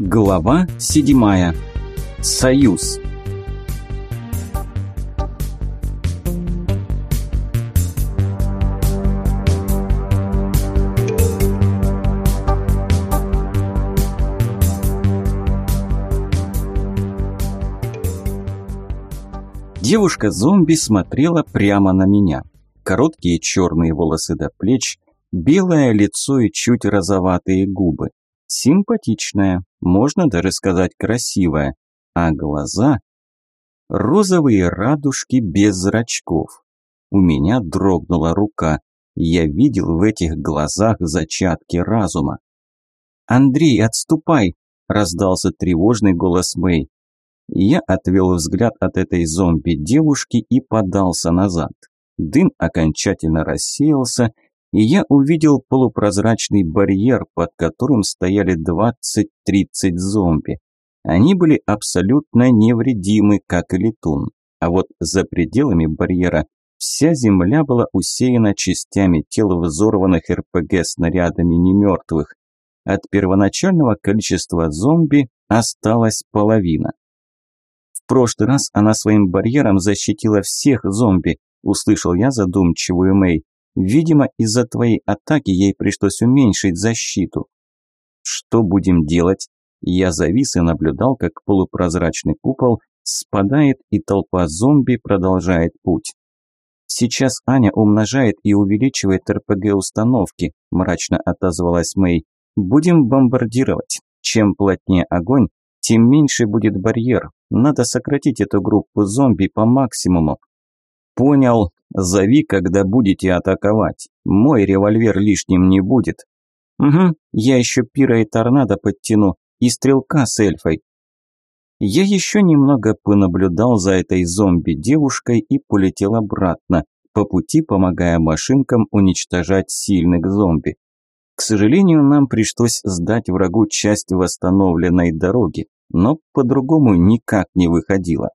Глава седьмая. Союз. Девушка-зомби смотрела прямо на меня. Короткие черные волосы до плеч, белое лицо и чуть розоватые губы. Симпатичная, можно даже сказать красивая. А глаза? Розовые радужки без зрачков. У меня дрогнула рука. Я видел в этих глазах зачатки разума. «Андрей, отступай!» – раздался тревожный голос Мэй. Я отвел взгляд от этой зомби-девушки и подался назад. Дым окончательно рассеялся, и я увидел полупрозрачный барьер, под которым стояли 20-30 зомби. Они были абсолютно невредимы, как и летун. А вот за пределами барьера вся земля была усеяна частями тел взорванных РПГ-снарядами немертвых. От первоначального количества зомби осталась половина. В прошлый раз она своим барьером защитила всех зомби, услышал я задумчивую Мэй. Видимо, из-за твоей атаки ей пришлось уменьшить защиту. Что будем делать? Я завис и наблюдал, как полупрозрачный купол спадает и толпа зомби продолжает путь. Сейчас Аня умножает и увеличивает РПГ-установки, мрачно отозвалась Мэй. Будем бомбардировать. Чем плотнее огонь, тем меньше будет барьер. Надо сократить эту группу зомби по максимуму. Понял, Зови, когда будете атаковать. Мой револьвер лишним не будет. Угу, я еще пира и торнадо подтяну, и стрелка с эльфой. Я еще немного понаблюдал за этой зомби-девушкой и полетел обратно, по пути помогая машинкам уничтожать сильных зомби. К сожалению, нам пришлось сдать врагу часть восстановленной дороги, но по-другому никак не выходило.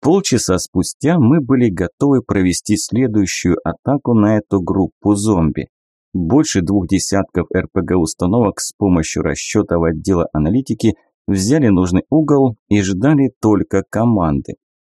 Полчаса спустя мы были готовы провести следующую атаку на эту группу зомби. Больше двух десятков РПГ-установок с помощью расчетов отдела аналитики взяли нужный угол и ждали только команды.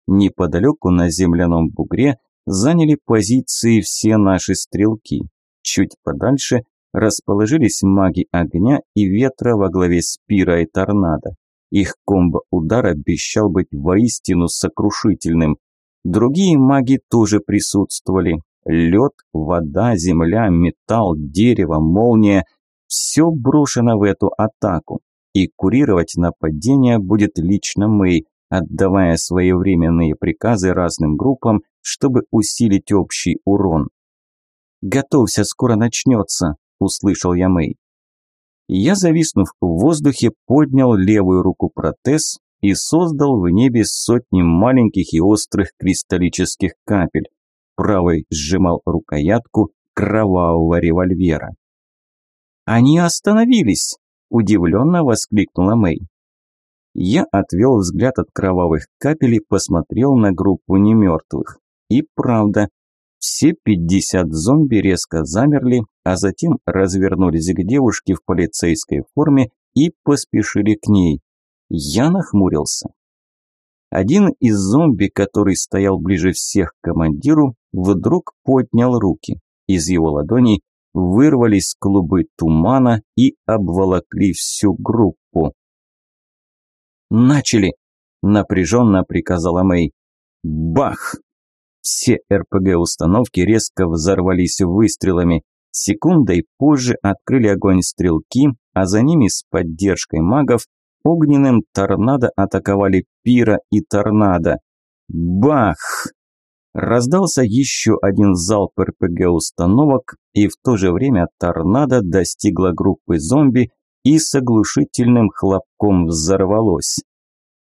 Неподалеку на земляном бугре заняли позиции все наши стрелки. Чуть подальше расположились маги огня и ветра во главе с Пира и Торнадо. Их комбо-удар обещал быть воистину сокрушительным. Другие маги тоже присутствовали. Лед, вода, земля, металл, дерево, молния – все брошено в эту атаку. И курировать нападение будет лично Мэй, отдавая своевременные приказы разным группам, чтобы усилить общий урон. «Готовься, скоро начнется», – услышал я Мэй. Я, зависнув в воздухе, поднял левую руку протез и создал в небе сотни маленьких и острых кристаллических капель. Правой сжимал рукоятку кровавого револьвера. «Они остановились!» – удивленно воскликнула Мэй. Я отвел взгляд от кровавых капель и посмотрел на группу немертвых. И правда, все пятьдесят зомби резко замерли, а затем развернулись к девушке в полицейской форме и поспешили к ней. Я нахмурился. Один из зомби, который стоял ближе всех к командиру, вдруг поднял руки. Из его ладоней вырвались клубы тумана и обволокли всю группу. «Начали!» – напряженно приказала Мэй. «Бах!» Все РПГ-установки резко взорвались выстрелами. Секундой позже открыли огонь стрелки, а за ними с поддержкой магов огненным торнадо атаковали Пира и Торнадо. Бах! Раздался еще один залп РПГ-установок, и в то же время торнадо достигла группы зомби и с оглушительным хлопком взорвалось.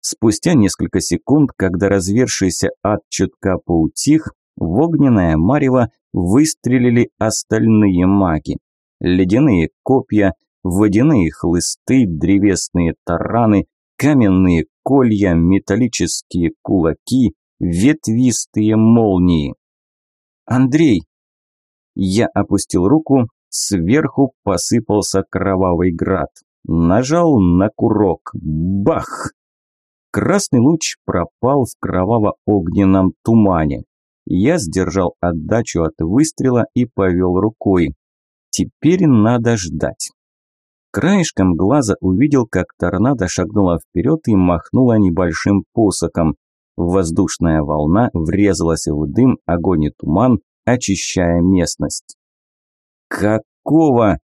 Спустя несколько секунд, когда развершийся ад чутка поутих, в огненное марево выстрелили остальные маги. Ледяные копья, водяные хлысты, древесные тараны, каменные колья, металлические кулаки, ветвистые молнии. «Андрей!» Я опустил руку, сверху посыпался кровавый град. Нажал на курок. Бах! Красный луч пропал в кроваво-огненном тумане. Я сдержал отдачу от выстрела и повел рукой. Теперь надо ждать. Краешком глаза увидел, как торнадо шагнула вперед и махнула небольшим посохом. Воздушная волна врезалась в дым, огонь и туман, очищая местность. «Какого?»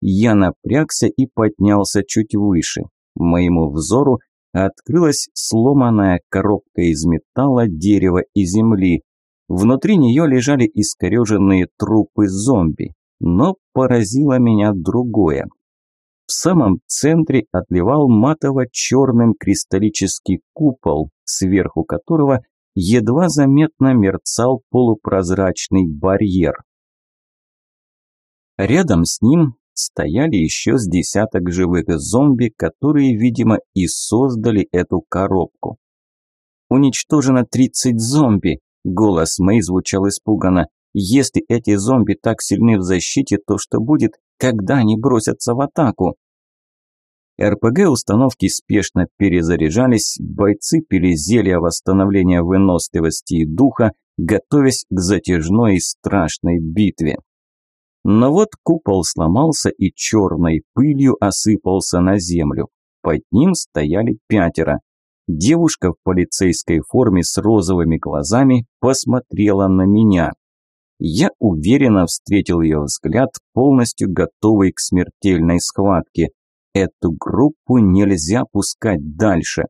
Я напрягся и поднялся чуть выше. Моему взору открылась сломанная коробка из металла, дерева и земли. Внутри нее лежали искореженные трупы зомби. Но поразило меня другое. В самом центре отливал матово-черным кристаллический купол, сверху которого едва заметно мерцал полупрозрачный барьер. Рядом с ним стояли еще с десяток живых зомби, которые, видимо, и создали эту коробку. «Уничтожено 30 зомби!» – голос Мэй звучал испуганно. «Если эти зомби так сильны в защите, то что будет, когда они бросятся в атаку?» РПГ-установки спешно перезаряжались, бойцы пили зелья восстановления выносливости и духа, готовясь к затяжной и страшной битве. Но вот купол сломался и черной пылью осыпался на землю. Под ним стояли пятеро. Девушка в полицейской форме с розовыми глазами посмотрела на меня. Я уверенно встретил ее взгляд, полностью готовый к смертельной схватке. Эту группу нельзя пускать дальше.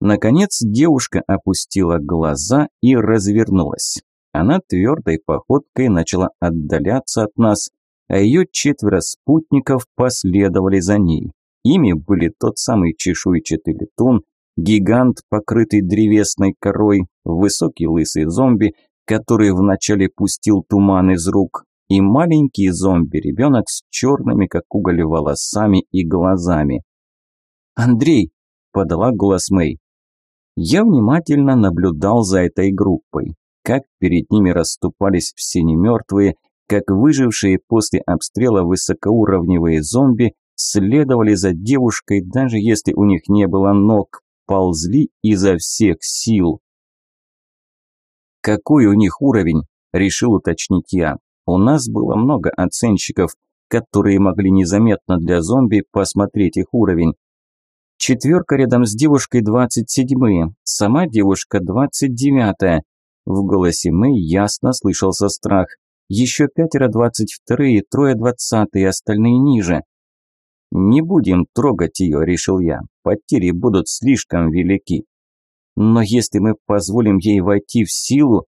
Наконец девушка опустила глаза и развернулась. Она твердой походкой начала отдаляться от нас, а ее четверо спутников последовали за ней. Ими были тот самый чешуйчатый летун, гигант, покрытый древесной корой, высокий лысый зомби, который вначале пустил туман из рук, и маленький зомби-ребенок с черными, как уголь, волосами и глазами. «Андрей!» – подала голос Мэй. Я внимательно наблюдал за этой группой как перед ними расступались все немертвые, как выжившие после обстрела высокоуровневые зомби следовали за девушкой, даже если у них не было ног, ползли изо всех сил. «Какой у них уровень?» – решил уточнить я. «У нас было много оценщиков, которые могли незаметно для зомби посмотреть их уровень. Четверка рядом с девушкой двадцать седьмые, сама девушка двадцать девятая, в голосе Мэй ясно слышался страх. Еще пятеро двадцать вторые, трое двадцатые, остальные ниже. «Не будем трогать ее», – решил я. «Потери будут слишком велики». «Но если мы позволим ей войти в силу...»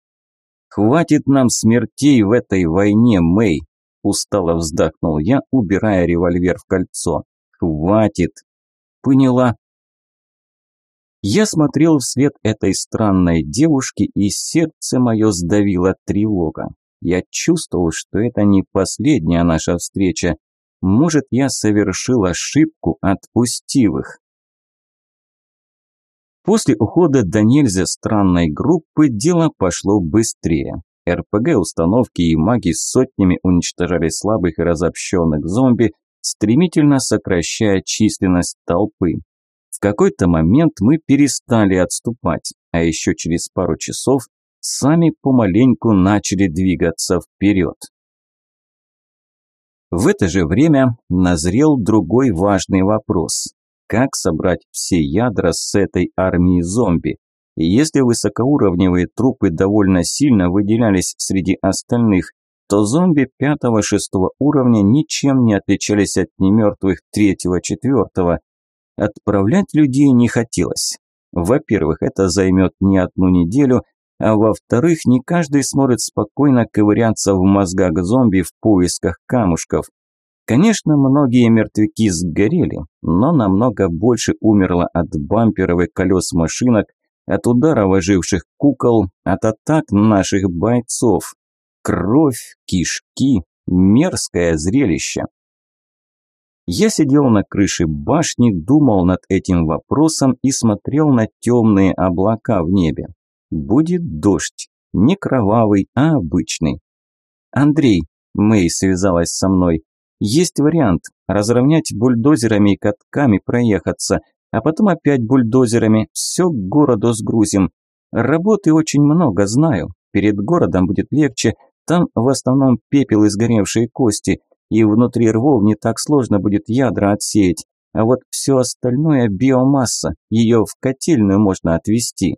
«Хватит нам смертей в этой войне, Мэй», – устало вздохнул я, убирая револьвер в кольцо. «Хватит». «Поняла», я смотрел вслед этой странной девушки, и сердце мое сдавило тревога. Я чувствовал, что это не последняя наша встреча. Может, я совершил ошибку, отпустив их. После ухода до нельзя странной группы дело пошло быстрее. РПГ-установки и маги сотнями уничтожали слабых и разобщенных зомби, стремительно сокращая численность толпы какой-то момент мы перестали отступать, а еще через пару часов сами помаленьку начали двигаться вперед. В это же время назрел другой важный вопрос. Как собрать все ядра с этой армии зомби? Если высокоуровневые трупы довольно сильно выделялись среди остальных, то зомби пятого-шестого уровня ничем не отличались от немертвых третьего-четвертого, Отправлять людей не хотелось. Во-первых, это займет не одну неделю, а во-вторых, не каждый сможет спокойно ковыряться в мозгах зомби в поисках камушков. Конечно, многие мертвяки сгорели, но намного больше умерло от бамперов и колес машинок, от ударов оживших кукол, от атак наших бойцов. Кровь, кишки, мерзкое зрелище. Я сидел на крыше башни, думал над этим вопросом и смотрел на темные облака в небе. Будет дождь, не кровавый, а обычный. «Андрей», – Мэй связалась со мной, Есть вариант – разровнять бульдозерами и катками проехаться, а потом опять бульдозерами, все к городу сгрузим. Работы очень много, знаю. Перед городом будет легче, там в основном пепел и сгоревшие кости, и внутри рвов не так сложно будет ядра отсеять. А вот все остальное – биомасса, ее в котельную можно отвезти.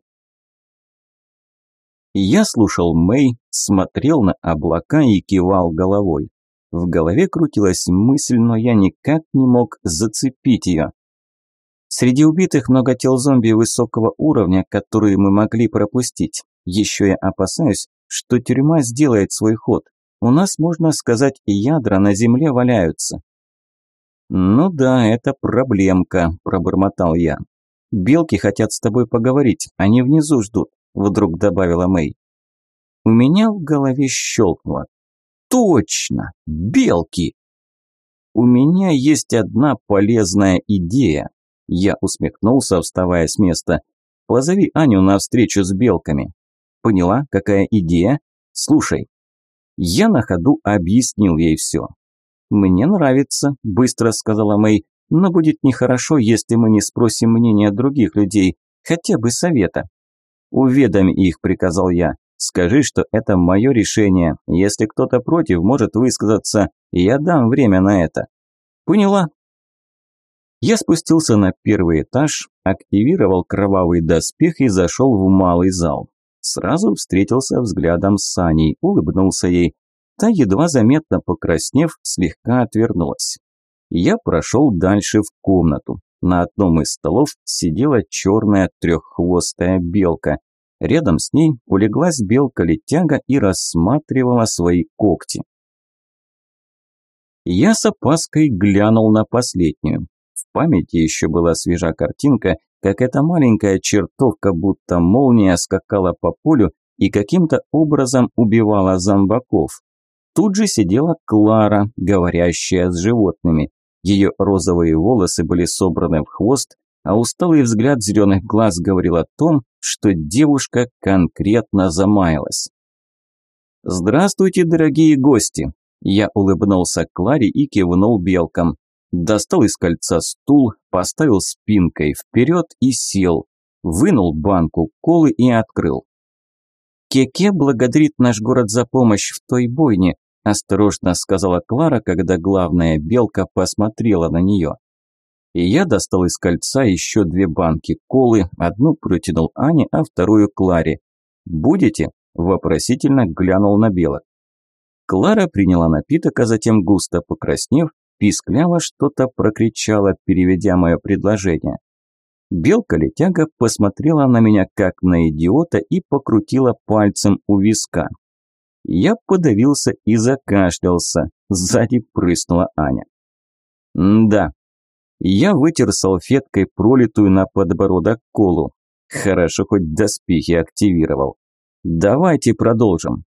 Я слушал Мэй, смотрел на облака и кивал головой. В голове крутилась мысль, но я никак не мог зацепить ее. Среди убитых много тел зомби высокого уровня, которые мы могли пропустить. Еще я опасаюсь, что тюрьма сделает свой ход. У нас, можно сказать, ядра на земле валяются. «Ну да, это проблемка», – пробормотал я. «Белки хотят с тобой поговорить, они внизу ждут», – вдруг добавила Мэй. У меня в голове щелкнуло. «Точно! Белки!» «У меня есть одна полезная идея», – я усмехнулся, вставая с места. «Позови Аню на встречу с белками». «Поняла, какая идея? Слушай». Я на ходу объяснил ей все. «Мне нравится», – быстро сказала Мэй, – «но будет нехорошо, если мы не спросим мнения других людей, хотя бы совета». «Уведомь их», – приказал я. «Скажи, что это мое решение. Если кто-то против, может высказаться. Я дам время на это». «Поняла». Я спустился на первый этаж, активировал кровавый доспех и зашел в малый зал. Сразу встретился взглядом с Саней, улыбнулся ей. Та, едва заметно покраснев, слегка отвернулась. Я прошел дальше в комнату. На одном из столов сидела черная треххвостая белка. Рядом с ней улеглась белка-летяга и рассматривала свои когти. Я с опаской глянул на последнюю. В памяти еще была свежа картинка, как эта маленькая чертовка, будто молния, скакала по полю и каким-то образом убивала зомбаков. Тут же сидела Клара, говорящая с животными. Ее розовые волосы были собраны в хвост, а усталый взгляд зеленых глаз говорил о том, что девушка конкретно замаялась. «Здравствуйте, дорогие гости!» Я улыбнулся Кларе и кивнул белкам. Достал из кольца стул, поставил спинкой вперед и сел. Вынул банку колы и открыл. Кеке благодарит наш город за помощь в той бойне, осторожно сказала Клара, когда главная белка посмотрела на нее. И я достал из кольца еще две банки колы, одну протянул Ане, а вторую Кларе. «Будете?» – вопросительно глянул на белок. Клара приняла напиток, а затем, густо покраснев, пискляво что-то прокричала, переведя мое предложение. Белка-летяга посмотрела на меня как на идиота и покрутила пальцем у виска. Я подавился и закашлялся. Сзади прыснула Аня. да. Я вытер салфеткой пролитую на подбородок колу. Хорошо, хоть доспехи активировал. Давайте продолжим.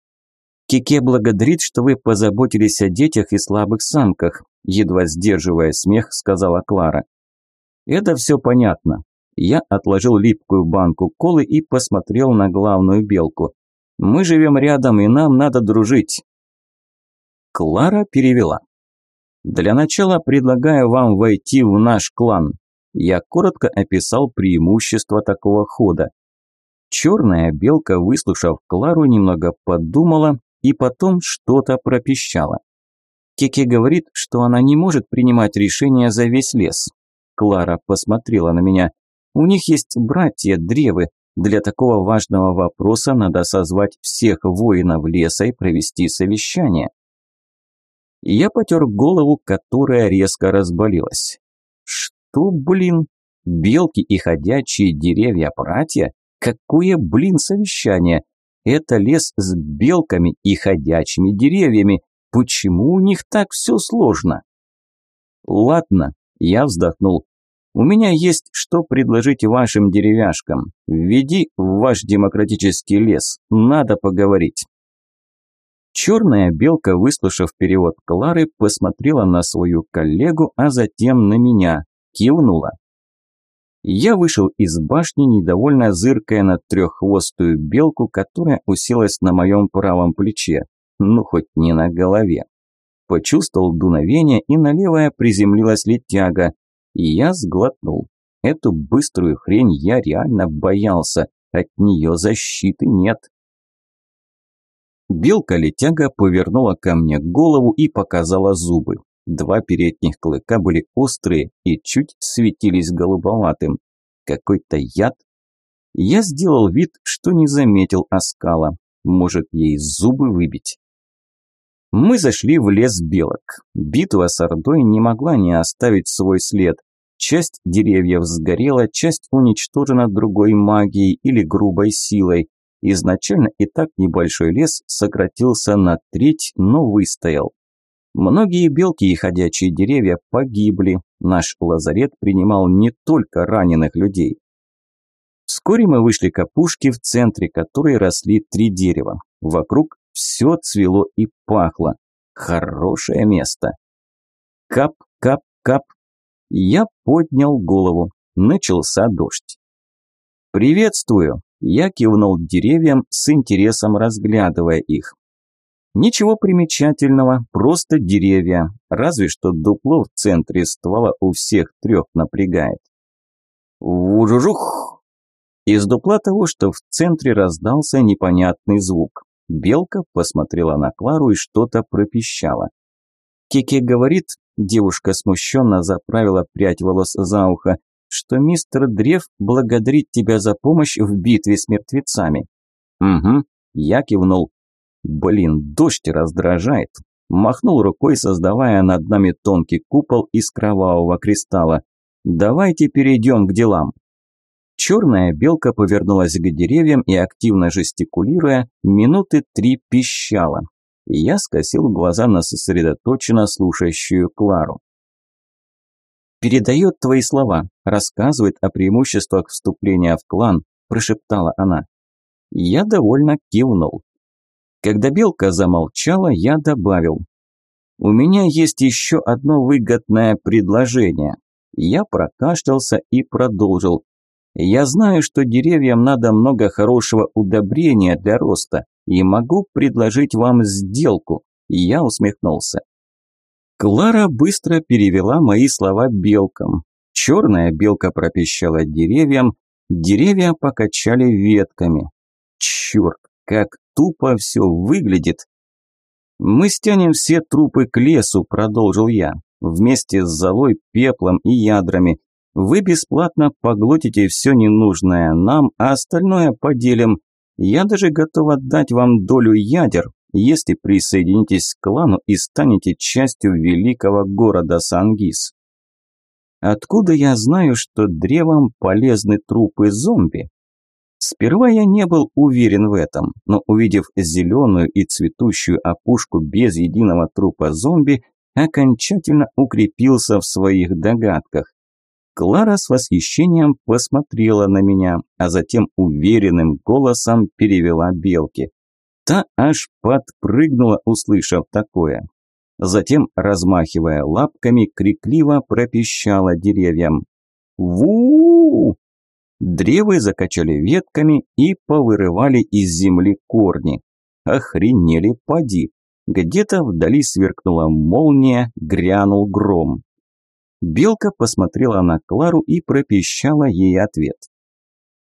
Кике благодарит, что вы позаботились о детях и слабых самках, едва сдерживая смех, сказала Клара. Это все понятно. Я отложил липкую банку колы и посмотрел на главную белку. Мы живем рядом, и нам надо дружить». Клара перевела. «Для начала предлагаю вам войти в наш клан». Я коротко описал преимущества такого хода. Черная белка, выслушав Клару, немного подумала и потом что-то пропищала. Кеке говорит, что она не может принимать решения за весь лес. Клара посмотрела на меня. У них есть братья древы, для такого важного вопроса надо созвать всех воинов леса и провести совещание. Я потер голову, которая резко разболелась. Что, блин? Белки и ходячие деревья братья? Какое, блин, совещание? Это лес с белками и ходячими деревьями. Почему у них так все сложно? Ладно, я вздохнул. У меня есть что предложить вашим деревяшкам. Введи в ваш демократический лес. Надо поговорить». Черная белка, выслушав перевод Клары, посмотрела на свою коллегу, а затем на меня. Кивнула. Я вышел из башни, недовольно зыркая на треххвостую белку, которая уселась на моем правом плече. Ну, хоть не на голове. Почувствовал дуновение, и на левое приземлилась летяга. И я сглотнул. Эту быструю хрень я реально боялся. От нее защиты нет. Белка-летяга повернула ко мне голову и показала зубы. Два передних клыка были острые и чуть светились голубоватым. Какой-то яд? Я сделал вид, что не заметил оскала. Может, ей зубы выбить? Мы зашли в лес белок. Битва с Ордой не могла не оставить свой след. Часть деревьев сгорела, часть уничтожена другой магией или грубой силой. Изначально и так небольшой лес сократился на треть, но выстоял. Многие белки и ходячие деревья погибли. Наш лазарет принимал не только раненых людей. Вскоре мы вышли к опушке, в центре которой росли три дерева. Вокруг все цвело и пахло. Хорошее место. Кап, кап, кап. Я поднял голову. Начался дождь. «Приветствую!» Я кивнул деревьям с интересом разглядывая их. Ничего примечательного, просто деревья, разве что дупло в центре ствола у всех трех напрягает. Вужужух! Из дупла того, что в центре раздался непонятный звук. Белка посмотрела на Клару и что-то пропищала. Кеке говорит, девушка смущенно заправила прядь волос за ухо, что мистер Древ благодарит тебя за помощь в битве с мертвецами. Угу, я кивнул. Блин, дождь раздражает. Махнул рукой, создавая над нами тонкий купол из кровавого кристалла. Давайте перейдем к делам. Черная белка повернулась к деревьям и, активно жестикулируя, минуты три пищала. Я скосил глаза на сосредоточенно слушающую Клару передает твои слова, рассказывает о преимуществах вступления в клан», – прошептала она. Я довольно кивнул. Когда белка замолчала, я добавил. «У меня есть еще одно выгодное предложение». Я прокашлялся и продолжил. «Я знаю, что деревьям надо много хорошего удобрения для роста, и могу предложить вам сделку». Я усмехнулся. Клара быстро перевела мои слова белкам. Черная белка пропищала деревьям, деревья покачали ветками. Черт, как тупо все выглядит. «Мы стянем все трупы к лесу», – продолжил я, «вместе с золой, пеплом и ядрами. Вы бесплатно поглотите все ненужное нам, а остальное поделим. Я даже готов отдать вам долю ядер, если присоединитесь к клану и станете частью великого города Сангис. Откуда я знаю, что древом полезны трупы зомби? Сперва я не был уверен в этом, но увидев зеленую и цветущую опушку без единого трупа зомби, окончательно укрепился в своих догадках. Клара с восхищением посмотрела на меня, а затем уверенным голосом перевела белки. Та аж подпрыгнула, услышав такое. Затем, размахивая лапками, крикливо пропищала деревьям. ву Древы закачали ветками и повырывали из земли корни. Охренели поди. Где-то вдали сверкнула молния, грянул гром. Белка посмотрела на Клару и пропищала ей ответ.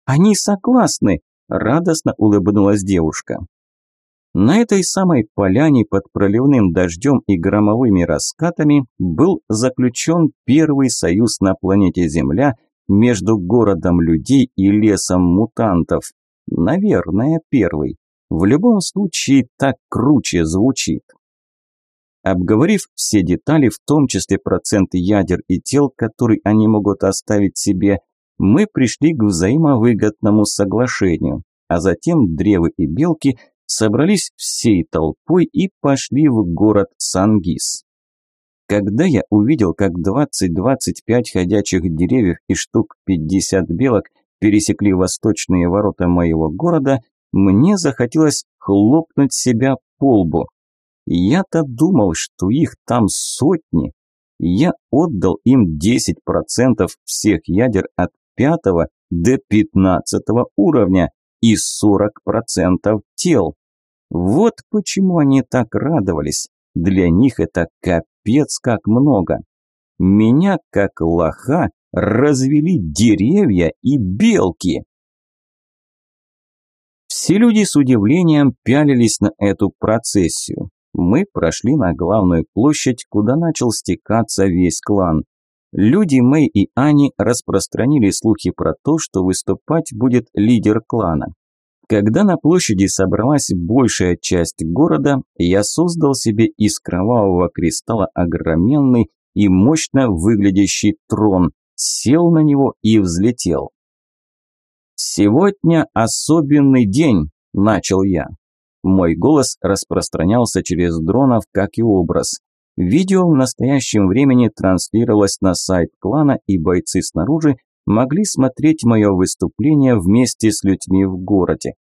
«Они согласны!» – радостно улыбнулась девушка. На этой самой поляне под проливным дождем и громовыми раскатами был заключен первый союз на планете Земля между городом людей и лесом мутантов. Наверное, первый. В любом случае, так круче звучит. Обговорив все детали, в том числе проценты ядер и тел, которые они могут оставить себе, мы пришли к взаимовыгодному соглашению, а затем древы и белки – собрались всей толпой и пошли в город Сангис. Когда я увидел, как 20-25 ходячих деревьев и штук 50 белок пересекли восточные ворота моего города, мне захотелось хлопнуть себя по лбу. Я-то думал, что их там сотни. Я отдал им 10% всех ядер от 5 до 15 уровня и 40% тел. Вот почему они так радовались. Для них это капец как много. Меня, как лоха, развели деревья и белки. Все люди с удивлением пялились на эту процессию. Мы прошли на главную площадь, куда начал стекаться весь клан. Люди Мэй и Ани распространили слухи про то, что выступать будет лидер клана. Когда на площади собралась большая часть города, я создал себе из кровавого кристалла огроменный и мощно выглядящий трон, сел на него и взлетел. «Сегодня особенный день», – начал я. Мой голос распространялся через дронов, как и образ. Видео в настоящем времени транслировалось на сайт клана, и бойцы снаружи могли смотреть мое выступление вместе с людьми в городе.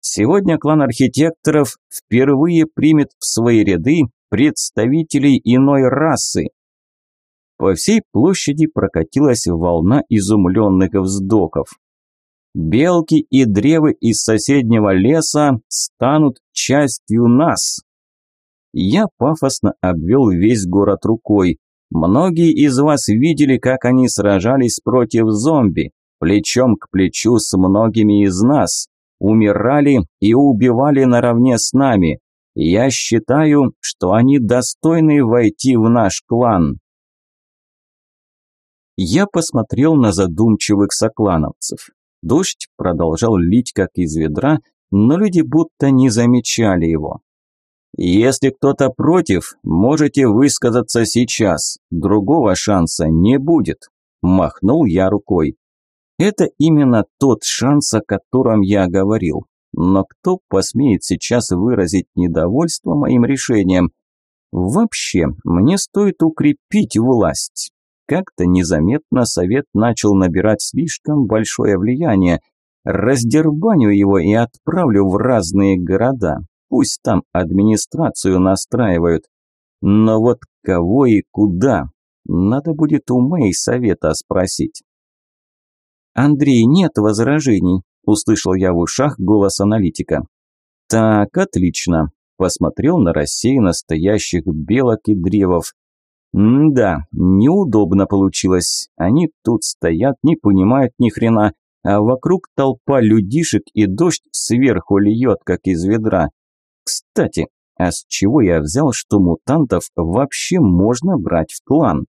Сегодня клан архитекторов впервые примет в свои ряды представителей иной расы. По всей площади прокатилась волна изумленных вздохов. Белки и древы из соседнего леса станут частью нас. Я пафосно обвел весь город рукой. Многие из вас видели, как они сражались против зомби, плечом к плечу с многими из нас, умирали и убивали наравне с нами. Я считаю, что они достойны войти в наш клан. Я посмотрел на задумчивых соклановцев. Дождь продолжал лить как из ведра, но люди будто не замечали его. «Если кто-то против, можете высказаться сейчас, другого шанса не будет», – махнул я рукой. Это именно тот шанс, о котором я говорил. Но кто посмеет сейчас выразить недовольство моим решением? Вообще, мне стоит укрепить власть. Как-то незаметно совет начал набирать слишком большое влияние. Раздербаню его и отправлю в разные города. Пусть там администрацию настраивают. Но вот кого и куда? Надо будет у Мэй совета спросить. «Андрей, нет возражений», – услышал я в ушах голос аналитика. «Так, отлично», – посмотрел на рассеянно стоящих белок и древов. М-да, неудобно получилось. Они тут стоят, не понимают ни хрена, а вокруг толпа людишек и дождь сверху льет, как из ведра. Кстати, а с чего я взял, что мутантов вообще можно брать в клан?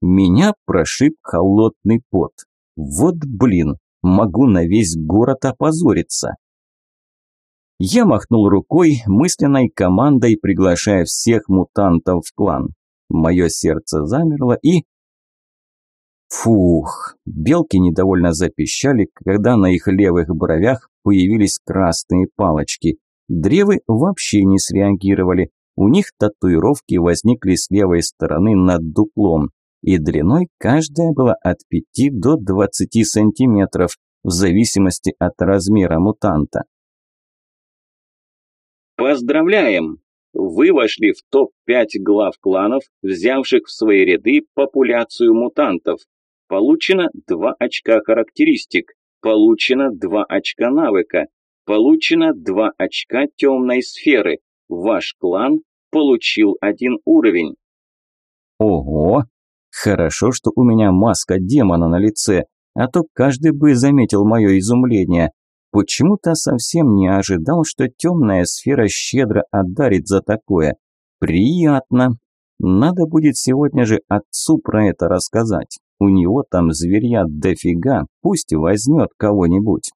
Меня прошиб холодный пот. Вот блин, могу на весь город опозориться. Я махнул рукой, мысленной командой приглашая всех мутантов в клан. Мое сердце замерло и... Фух, белки недовольно запищали, когда на их левых бровях появились красные палочки. Древы вообще не среагировали. У них татуировки возникли с левой стороны над дуплом и длиной каждая была от 5 до 20 сантиметров, в зависимости от размера мутанта. Поздравляем! Вы вошли в топ-5 глав кланов, взявших в свои ряды популяцию мутантов. Получено 2 очка характеристик, получено 2 очка навыка, получено 2 очка темной сферы. Ваш клан получил один уровень. Ого, Хорошо, что у меня маска демона на лице, а то каждый бы заметил мое изумление. Почему-то совсем не ожидал, что темная сфера щедро отдарит за такое. Приятно. Надо будет сегодня же отцу про это рассказать. У него там зверья дофига, пусть возьмет кого-нибудь.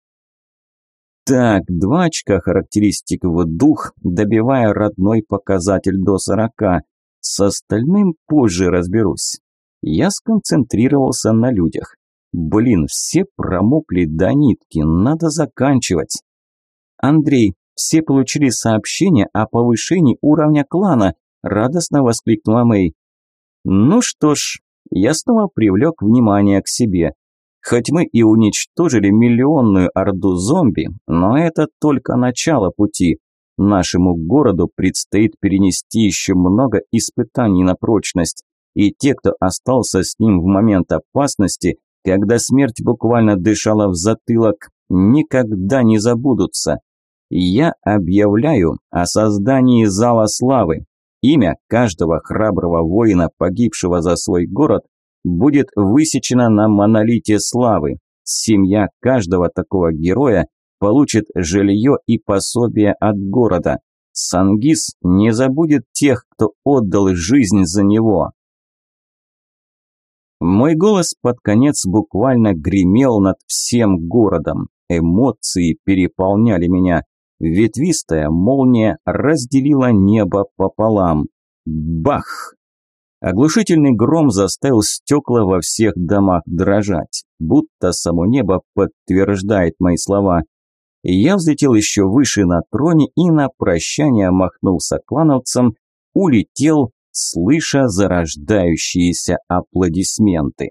Так, два очка характеристик в дух, добивая родной показатель до сорока. С остальным позже разберусь. Я сконцентрировался на людях. Блин, все промокли до нитки, надо заканчивать. Андрей, все получили сообщение о повышении уровня клана, радостно воскликнула Мэй. Ну что ж, я снова привлек внимание к себе. Хоть мы и уничтожили миллионную орду зомби, но это только начало пути. Нашему городу предстоит перенести еще много испытаний на прочность и те, кто остался с ним в момент опасности, когда смерть буквально дышала в затылок, никогда не забудутся. Я объявляю о создании Зала Славы. Имя каждого храброго воина, погибшего за свой город, будет высечено на монолите славы. Семья каждого такого героя получит жилье и пособие от города. Сангис не забудет тех, кто отдал жизнь за него. Мой голос под конец буквально гремел над всем городом. Эмоции переполняли меня. Ветвистая молния разделила небо пополам. Бах! Оглушительный гром заставил стекла во всех домах дрожать, будто само небо подтверждает мои слова. Я взлетел еще выше на троне и на прощание махнулся клановцам, улетел, слыша зарождающиеся аплодисменты.